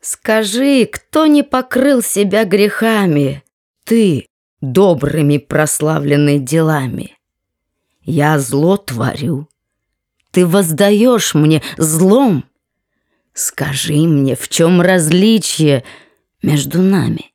Скажи, кто не покрыл себя грехами? Ты, добрыми прославленный делами. Я зло творю. Ты воздаешь мне злом. Скажи мне, в чем различие между нами?